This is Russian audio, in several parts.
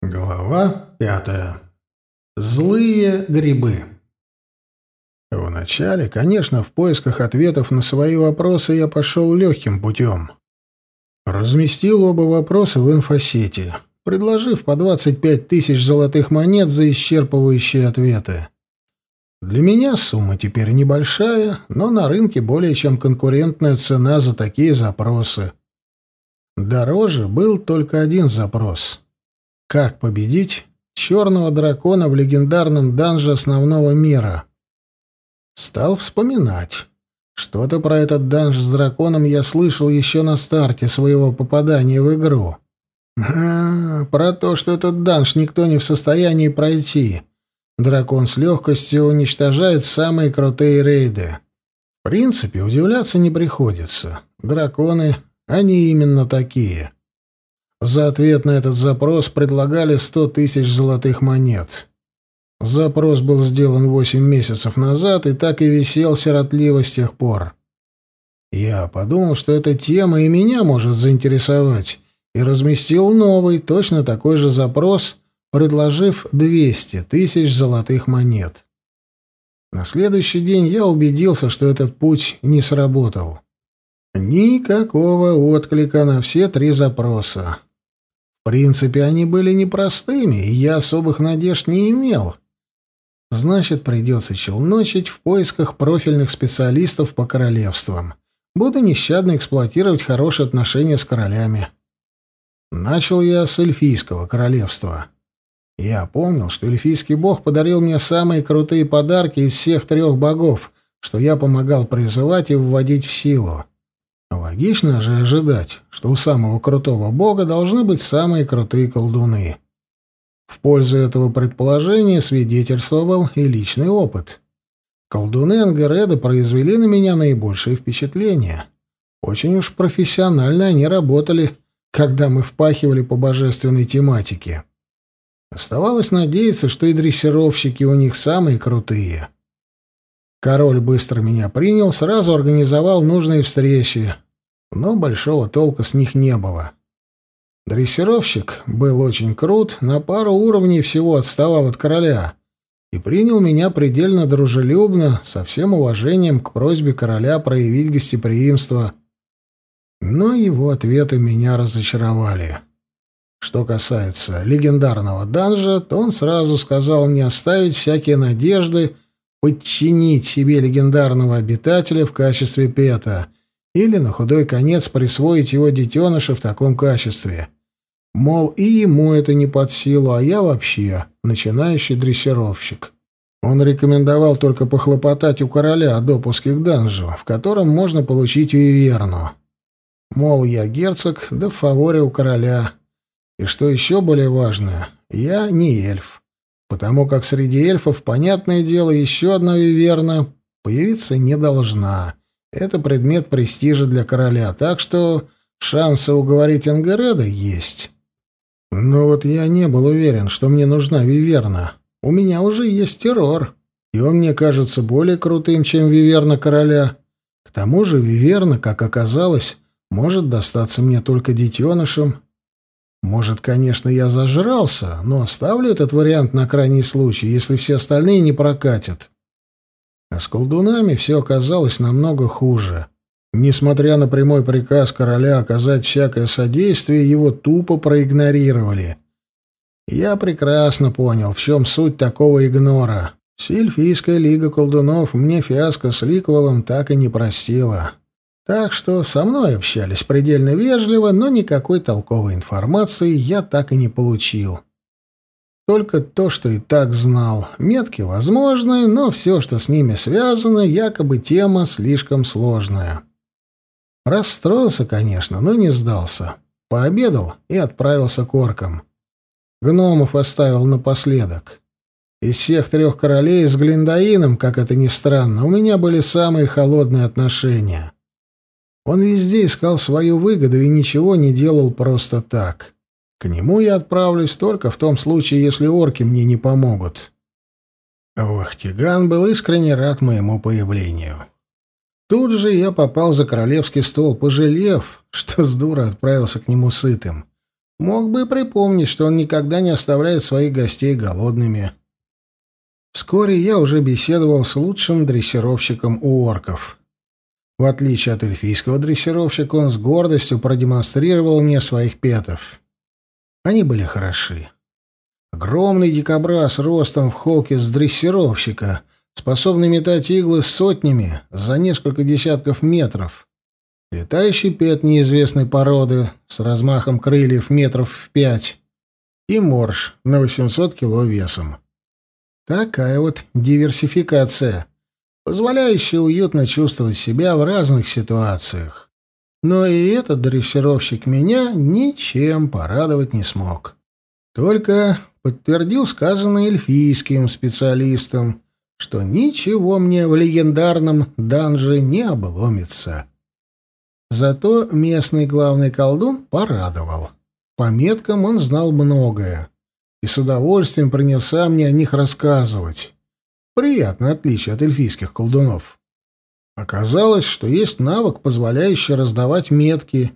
Глава пятая. Злые грибы. Вначале, конечно, в поисках ответов на свои вопросы я пошел легким путем. Разместил оба вопроса в инфосети, предложив по 25 тысяч золотых монет за исчерпывающие ответы. Для меня сумма теперь небольшая, но на рынке более чем конкурентная цена за такие запросы. Дороже был только один запрос — как победить черного дракона в легендарном данже основного мира? Стал вспоминать. Что-то про этот данж с драконом я слышал еще на старте своего попадания в игру. А, про то, что этот данж никто не в состоянии пройти. Дракон с легкостью уничтожает самые крутые рейды. В принципе, удивляться не приходится. Драконы, они именно такие. За ответ на этот запрос предлагали сто тысяч золотых монет. Запрос был сделан восемь месяцев назад и так и висел сиротливо с тех пор. Я подумал, что эта тема и меня может заинтересовать, и разместил новый, точно такой же запрос, предложив двести тысяч золотых монет. На следующий день я убедился, что этот путь не сработал. Никакого отклика на все три запроса. Принципе, они были непростыми, и я особых надежд не имел. Значит, придется челночить в поисках профильных специалистов по королевствам. Буду нещадно эксплуатировать хорошие отношения с королями. Начал я с эльфийского королевства. Я помнил, что эльфийский бог подарил мне самые крутые подарки из всех трех богов, что я помогал призывать и вводить в силу. Логично же ожидать, что у самого крутого бога должны быть самые крутые колдуны. В пользу этого предположения свидетельствовал и личный опыт. Колдуны Ангереда произвели на меня наибольшее впечатление. Очень уж профессионально они работали, когда мы впахивали по божественной тематике. Оставалось надеяться, что и дрессировщики у них самые крутые. Король быстро меня принял, сразу организовал нужные встречи, но большого толка с них не было. Дрессировщик был очень крут, на пару уровней всего отставал от короля и принял меня предельно дружелюбно, со всем уважением к просьбе короля проявить гостеприимство. Но его ответы меня разочаровали. Что касается легендарного данжа, то он сразу сказал мне оставить всякие надежды подчинить себе легендарного обитателя в качестве пета или на худой конец присвоить его детеныша в таком качестве. Мол, и ему это не под силу, а я вообще начинающий дрессировщик. Он рекомендовал только похлопотать у короля о допуске к данжу, в котором можно получить виверну. Мол, я герцог, да в фаворе у короля. И что еще более важное, я не эльф потому как среди эльфов, понятное дело, еще одна виверна появиться не должна. Это предмет престижа для короля, так что шансы уговорить Ангереда есть. Но вот я не был уверен, что мне нужна виверна. У меня уже есть террор, и он мне кажется более крутым, чем виверна короля. К тому же виверна, как оказалось, может достаться мне только детенышем, может, конечно, я зажрался, но оставлю этот вариант на крайний случай, если все остальные не прокатят. А с колдунами все оказалось намного хуже. Несмотря на прямой приказ короля оказать всякое содействие, его тупо проигнорировали. Я прекрасно понял, в чем суть такого игнора. Сильфийская лига колдунов мне фиаско с Ликвелом так и не простила. Так что со мной общались предельно вежливо, но никакой толковой информации я так и не получил. Только то, что и так знал. Метки возможны, но все, что с ними связано, якобы тема слишком сложная. Расстроился, конечно, но не сдался. Пообедал и отправился к оркам. Гномов оставил напоследок. Из всех трех королей с Глиндаином, как это ни странно, у меня были самые холодные отношения. Он везде искал свою выгоду и ничего не делал просто так. К нему я отправлюсь только в том случае, если орки мне не помогут. Вахтиган был искренне рад моему появлению. Тут же я попал за королевский стол, пожалев, что с дура отправился к нему сытым. Мог бы припомнить, что он никогда не оставляет своих гостей голодными. Вскоре я уже беседовал с лучшим дрессировщиком у орков. В отличие от эльфийского дрессировщика, он с гордостью продемонстрировал мне своих петов. Они были хороши. Огромный дикобраз ростом в холке с дрессировщика, способный метать иглы сотнями за несколько десятков метров. Летающий пет неизвестной породы с размахом крыльев метров в пять. И морж на 800 кило весом. Такая вот диверсификация, позволяющая уютно чувствовать себя в разных ситуациях. Но и этот дрессировщик меня ничем порадовать не смог. Только подтвердил сказанное эльфийским специалистом, что ничего мне в легендарном данже не обломится. Зато местный главный колдун порадовал. По меткам он знал многое и с удовольствием принялся мне о них рассказывать. Приятное отличие от эльфийских колдунов. Оказалось, что есть навык, позволяющий раздавать метки,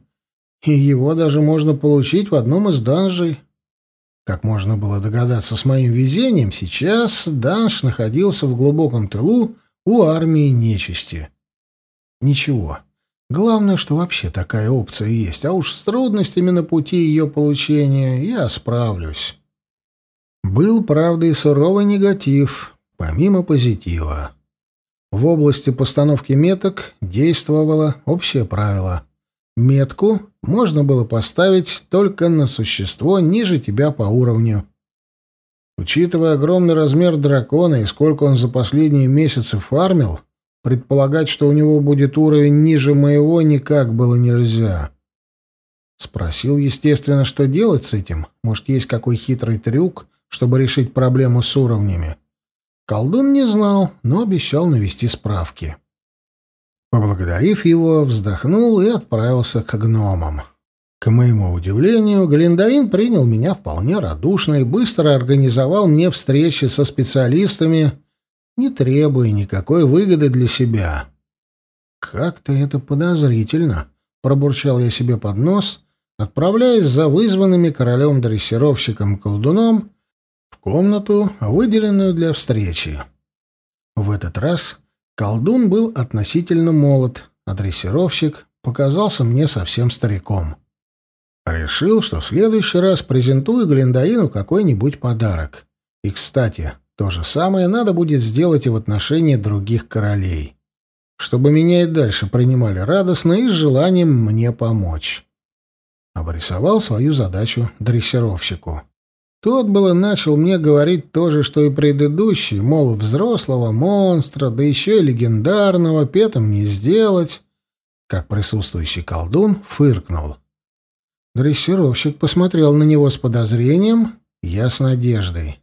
и его даже можно получить в одном из данжей. Как можно было догадаться с моим везением, сейчас данж находился в глубоком тылу у армии нечисти. Ничего. Главное, что вообще такая опция есть, а уж с трудностями на пути ее получения я справлюсь. Был, правда, и суровый негатив, помимо позитива. В области постановки меток действовало общее правило. Метку можно было поставить только на существо ниже тебя по уровню. Учитывая огромный размер дракона и сколько он за последние месяцы фармил, предполагать, что у него будет уровень ниже моего, никак было нельзя. Спросил, естественно, что делать с этим. Может, есть какой хитрый трюк, чтобы решить проблему с уровнями. Колдун не знал, но обещал навести справки. Поблагодарив его, вздохнул и отправился к гномам. К моему удивлению, Глиндаин принял меня вполне радушно и быстро организовал мне встречи со специалистами, не требуя никакой выгоды для себя. «Как-то это подозрительно», — пробурчал я себе под нос, отправляясь за вызванными королем-дрессировщиком-колдуном комнату, выделенную для встречи. В этот раз колдун был относительно молод, а дрессировщик показался мне совсем стариком. Решил, что в следующий раз презентую Глиндаину какой-нибудь подарок. И, кстати, то же самое надо будет сделать и в отношении других королей, чтобы меня и дальше принимали радостно и с желанием мне помочь. Обрисовал свою задачу дрессировщику. Тот было начал мне говорить то же, что и предыдущий, мол, взрослого монстра, да еще и легендарного, петом не сделать. Как присутствующий колдун фыркнул. Дрессировщик посмотрел на него с подозрением, я с надеждой.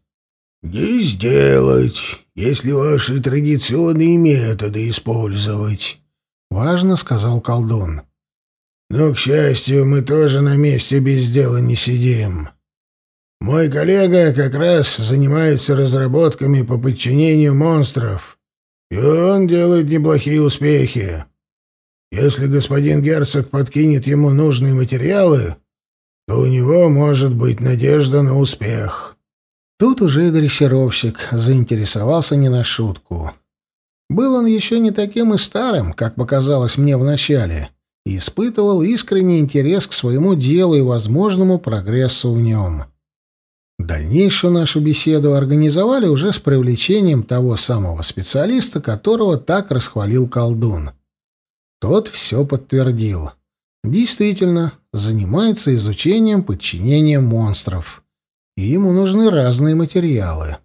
«Не сделать, если ваши традиционные методы использовать», — важно сказал колдун. «Но, к счастью, мы тоже на месте без дела не сидим». Мой коллега как раз занимается разработками по подчинению монстров, и он делает неплохие успехи. Если господин герцог подкинет ему нужные материалы, то у него может быть надежда на успех. Тут уже дрессировщик заинтересовался не на шутку. Был он еще не таким и старым, как показалось мне вначале, и испытывал искренний интерес к своему делу и возможному прогрессу в нем. Дальнейшую нашу беседу организовали уже с привлечением того самого специалиста, которого так расхвалил колдун. Тот все подтвердил. Действительно, занимается изучением подчинения монстров. И ему нужны разные материалы.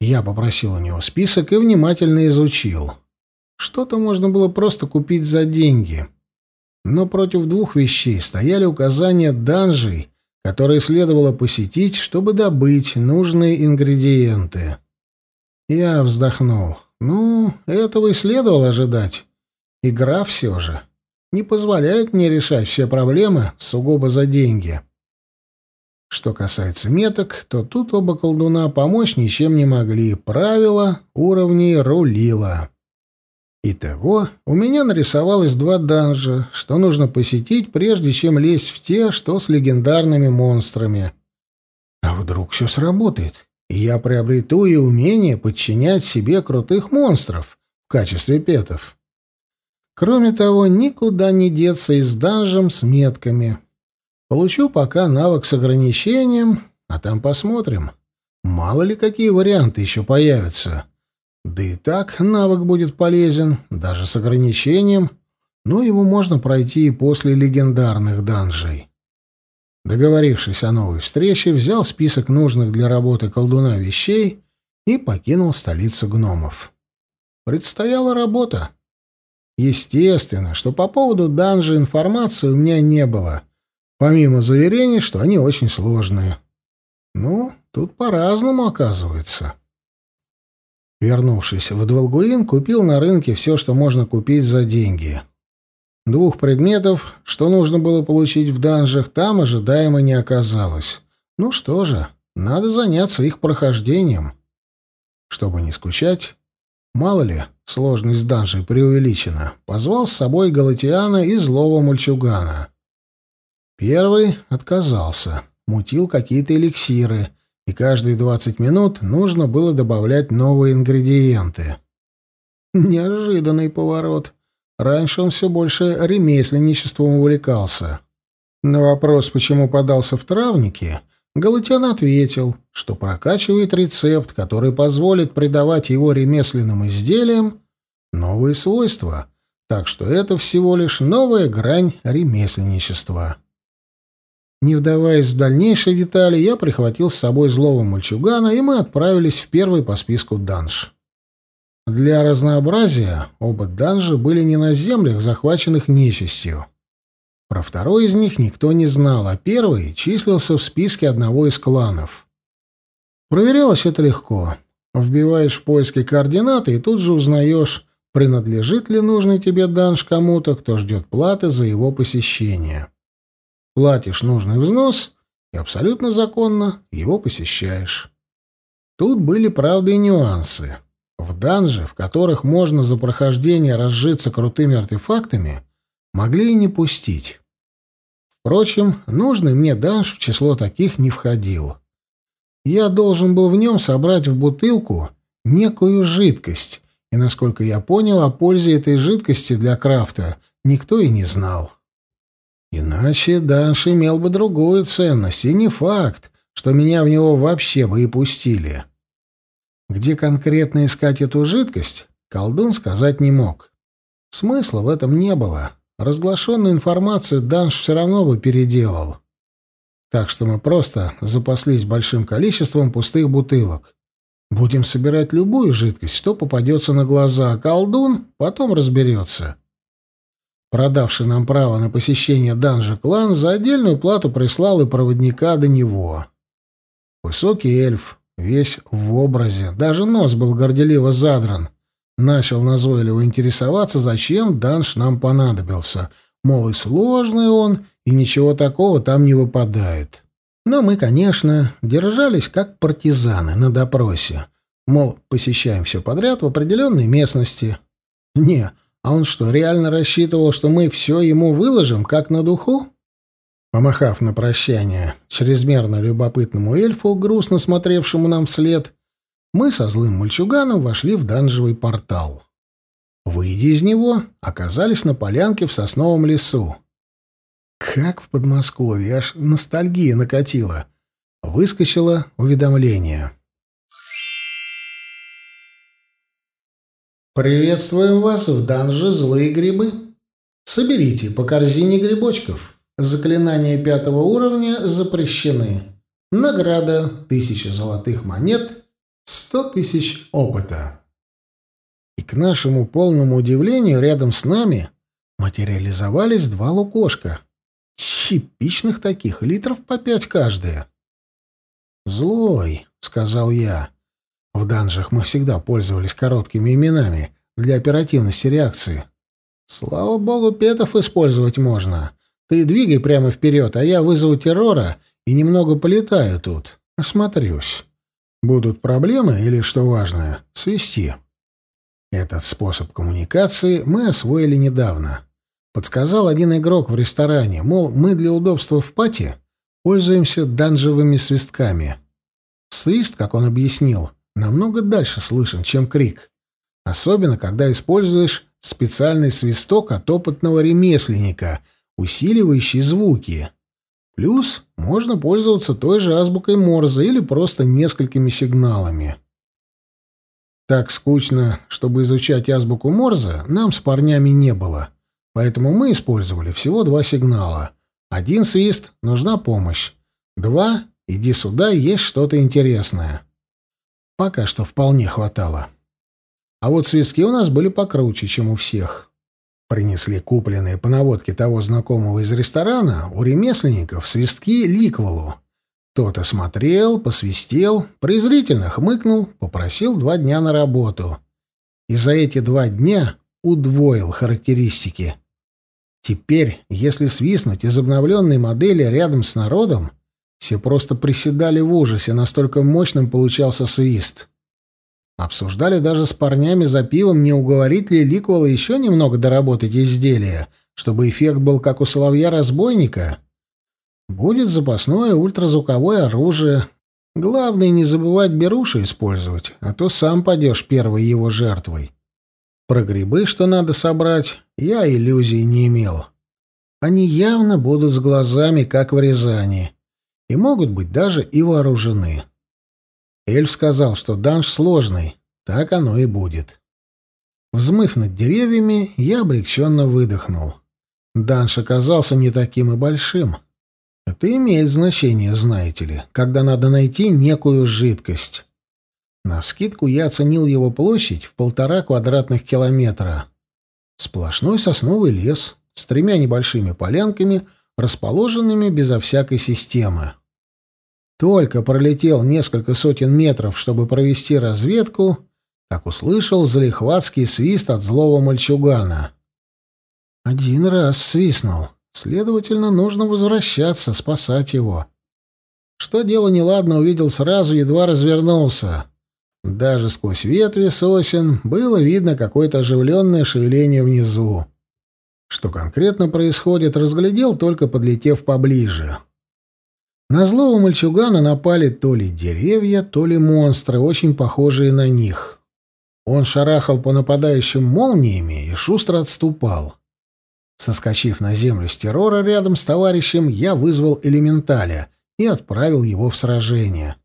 Я попросил у него список и внимательно изучил. Что-то можно было просто купить за деньги. Но против двух вещей стояли указания данжей — которые следовало посетить, чтобы добыть нужные ингредиенты. Я вздохнул. Ну, этого и следовало ожидать. Игра все же не позволяет мне решать все проблемы сугубо за деньги. Что касается меток, то тут оба колдуна помочь ничем не могли. Правила уровней рулило. Итого, у меня нарисовалось два данжа, что нужно посетить, прежде чем лезть в те, что с легендарными монстрами. А вдруг все сработает, и я приобрету и умение подчинять себе крутых монстров в качестве петов. Кроме того, никуда не деться и с данжем с метками. Получу пока навык с ограничением, а там посмотрим. Мало ли какие варианты еще появятся. Да и так навык будет полезен, даже с ограничением, но его можно пройти и после легендарных данжей. Договорившись о новой встрече, взял список нужных для работы колдуна вещей и покинул столицу гномов. Предстояла работа. Естественно, что по поводу данжа информации у меня не было, помимо заверений, что они очень сложные. Ну, тут по-разному оказывается. Вернувшись в Двалгуин, купил на рынке все, что можно купить за деньги. Двух предметов, что нужно было получить в данжах, там ожидаемо не оказалось. Ну что же, надо заняться их прохождением. Чтобы не скучать, мало ли, сложность данжей преувеличена, позвал с собой Галатиана и злого мальчугана. Первый отказался, мутил какие-то эликсиры — и каждые двадцать минут нужно было добавлять новые ингредиенты. Неожиданный поворот. Раньше он все больше ремесленничеством увлекался. На вопрос, почему подался в травники, Галатян ответил, что прокачивает рецепт, который позволит придавать его ремесленным изделиям новые свойства, так что это всего лишь новая грань ремесленничества. Не вдаваясь в дальнейшие детали, я прихватил с собой злого мальчугана, и мы отправились в первый по списку данж. Для разнообразия оба данжа были не на землях, захваченных нечистью. Про второй из них никто не знал, а первый числился в списке одного из кланов. Проверялось это легко. Вбиваешь в поиске координаты и тут же узнаешь, принадлежит ли нужный тебе данж кому-то, кто ждет платы за его посещение. Платишь нужный взнос и абсолютно законно его посещаешь. Тут были, правда, и нюансы. В данже, в которых можно за прохождение разжиться крутыми артефактами, могли и не пустить. Впрочем, нужный мне данж в число таких не входил. Я должен был в нем собрать в бутылку некую жидкость, и, насколько я понял, о пользе этой жидкости для крафта никто и не знал. Иначе Данш имел бы другую ценность, и не факт, что меня в него вообще бы и пустили. Где конкретно искать эту жидкость, колдун сказать не мог. Смысла в этом не было. Разглашенную информацию Данш все равно бы переделал. Так что мы просто запаслись большим количеством пустых бутылок. Будем собирать любую жидкость, что попадется на глаза, а колдун потом разберется. Продавший нам право на посещение данжа клан за отдельную плату прислал и проводника до него. Высокий эльф, весь в образе, даже нос был горделиво задран. Начал назойливо интересоваться, зачем данж нам понадобился. Мол, и сложный он, и ничего такого там не выпадает. Но мы, конечно, держались как партизаны на допросе. Мол, посещаем все подряд в определенной местности. Не, а он что, реально рассчитывал, что мы все ему выложим, как на духу? Помахав на прощание чрезмерно любопытному эльфу, грустно смотревшему нам вслед, мы со злым мальчуганом вошли в данжевый портал. Выйдя из него, оказались на полянке в сосновом лесу. Как в Подмосковье, аж ностальгия накатила. Выскочило уведомление. Приветствуем вас в данже «Злые грибы». Соберите по корзине грибочков. Заклинания пятого уровня запрещены. Награда — тысяча золотых монет, сто тысяч опыта. И к нашему полному удивлению рядом с нами материализовались два лукошка. Типичных таких, литров по пять каждая. «Злой», — сказал я, в данжах мы всегда пользовались короткими именами для оперативности реакции. Слава богу, петов использовать можно. Ты двигай прямо вперед, а я вызову террора и немного полетаю тут. Осмотрюсь. Будут проблемы или, что важное, свести. Этот способ коммуникации мы освоили недавно. Подсказал один игрок в ресторане, мол, мы для удобства в пати пользуемся данжевыми свистками. Свист, как он объяснил, намного дальше слышен, чем крик. Особенно, когда используешь специальный свисток от опытного ремесленника, усиливающий звуки. Плюс можно пользоваться той же азбукой Морзе или просто несколькими сигналами. Так скучно, чтобы изучать азбуку Морзе, нам с парнями не было. Поэтому мы использовали всего два сигнала. Один свист — нужна помощь. Два — иди сюда, есть что-то интересное. Пока что вполне хватало. А вот свистки у нас были покруче, чем у всех. Принесли купленные по наводке того знакомого из ресторана у ремесленников свистки ликвалу. Тот осмотрел, посвистел, презрительно хмыкнул, попросил два дня на работу. И за эти два дня удвоил характеристики. Теперь, если свистнуть из обновленной модели рядом с народом, все просто приседали в ужасе, настолько мощным получался свист. Обсуждали даже с парнями за пивом, не уговорить ли Ликвала еще немного доработать изделие, чтобы эффект был как у соловья-разбойника. Будет запасное ультразвуковое оружие. Главное не забывать беруши использовать, а то сам падешь первой его жертвой. Про грибы, что надо собрать, я иллюзий не имел. Они явно будут с глазами, как в Рязани, и могут быть даже и вооружены. Эльф сказал, что данж сложный, так оно и будет. Взмыв над деревьями, я облегченно выдохнул. Данж оказался не таким и большим. Это имеет значение, знаете ли, когда надо найти некую жидкость. Навскидку я оценил его площадь в полтора квадратных километра. Сплошной сосновый лес с тремя небольшими полянками, расположенными безо всякой системы. Только пролетел несколько сотен метров, чтобы провести разведку, как услышал залихватский свист от злого мальчугана. Один раз свистнул. Следовательно, нужно возвращаться, спасать его. Что дело неладно, увидел сразу, едва развернулся. Даже сквозь ветви сосен было видно какое-то оживленное шевеление внизу. Что конкретно происходит, разглядел, только подлетев поближе. На злого мальчугана напали то ли деревья, то ли монстры, очень похожие на них. Он шарахал по нападающим молниями и шустро отступал. Соскочив на землю с террора рядом с товарищем, я вызвал элементаля и отправил его в сражение.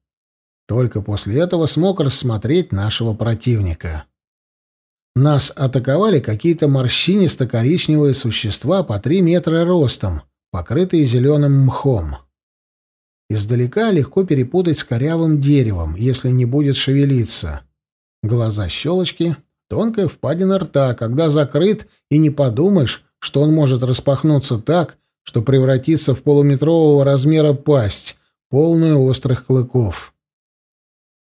Только после этого смог рассмотреть нашего противника. Нас атаковали какие-то морщинисто-коричневые существа по три метра ростом, покрытые зеленым мхом. Издалека легко перепутать с корявым деревом, если не будет шевелиться. Глаза щелочки, тонкая впадина рта, когда закрыт, и не подумаешь, что он может распахнуться так, что превратится в полуметрового размера пасть, полную острых клыков.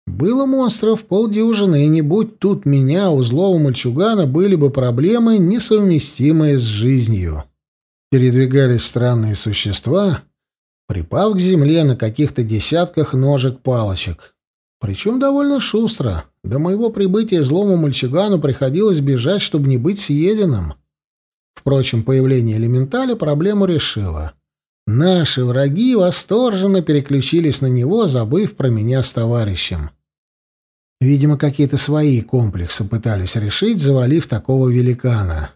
Было монстров полдюжины, и не будь тут меня, у злого мальчугана, были бы проблемы, несовместимые с жизнью. Передвигались странные существа, припав к земле на каких-то десятках ножек-палочек. Причем довольно шустро. До моего прибытия злому мальчугану приходилось бежать, чтобы не быть съеденным. Впрочем, появление элементаля проблему решило. Наши враги восторженно переключились на него, забыв про меня с товарищем. Видимо, какие-то свои комплексы пытались решить, завалив такого великана.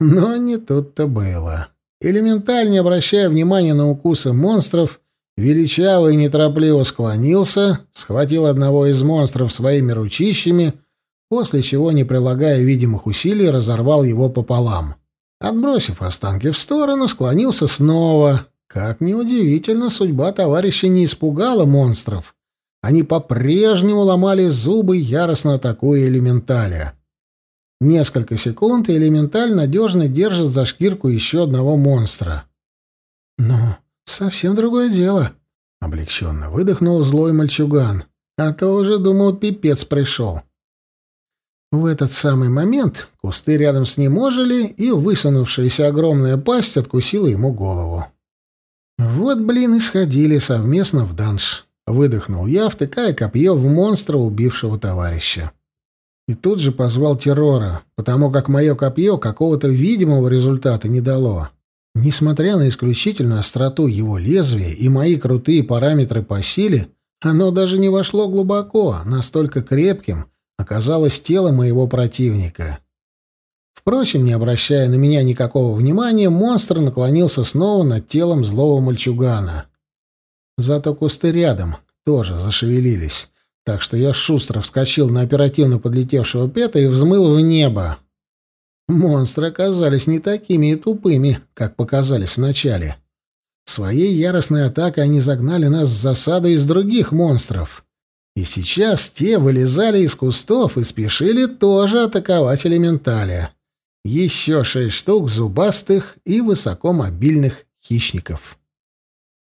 Но не тут-то было. Элементаль, не обращая внимания на укусы монстров, величаво и неторопливо склонился, схватил одного из монстров своими ручищами, после чего, не прилагая видимых усилий, разорвал его пополам. Отбросив останки в сторону, склонился снова, как неудивительно, судьба товарища не испугала монстров. Они по-прежнему ломали зубы, яростно атакуя элементаля. Несколько секунд, и элементаль надежно держит за шкирку еще одного монстра. «Ну, совсем другое дело», — облегченно выдохнул злой мальчуган. «А то уже, думал, пипец пришел». В этот самый момент кусты рядом с ним ожили, и высунувшаяся огромная пасть откусила ему голову. Вот, блин, и сходили совместно в данж. Выдохнул я, втыкая копье в монстра, убившего товарища. И тут же позвал террора, потому как мое копье какого-то видимого результата не дало. Несмотря на исключительную остроту его лезвия и мои крутые параметры по силе, оно даже не вошло глубоко, настолько крепким оказалось тело моего противника. Впрочем, не обращая на меня никакого внимания, монстр наклонился снова над телом злого мальчугана. Зато кусты рядом тоже зашевелились, так что я шустро вскочил на оперативно подлетевшего Пета и взмыл в небо. Монстры оказались не такими и тупыми, как показались вначале. Своей яростной атакой они загнали нас в засаду из других монстров. И сейчас те вылезали из кустов и спешили тоже атаковать элементаля. Еще шесть штук зубастых и высокомобильных хищников.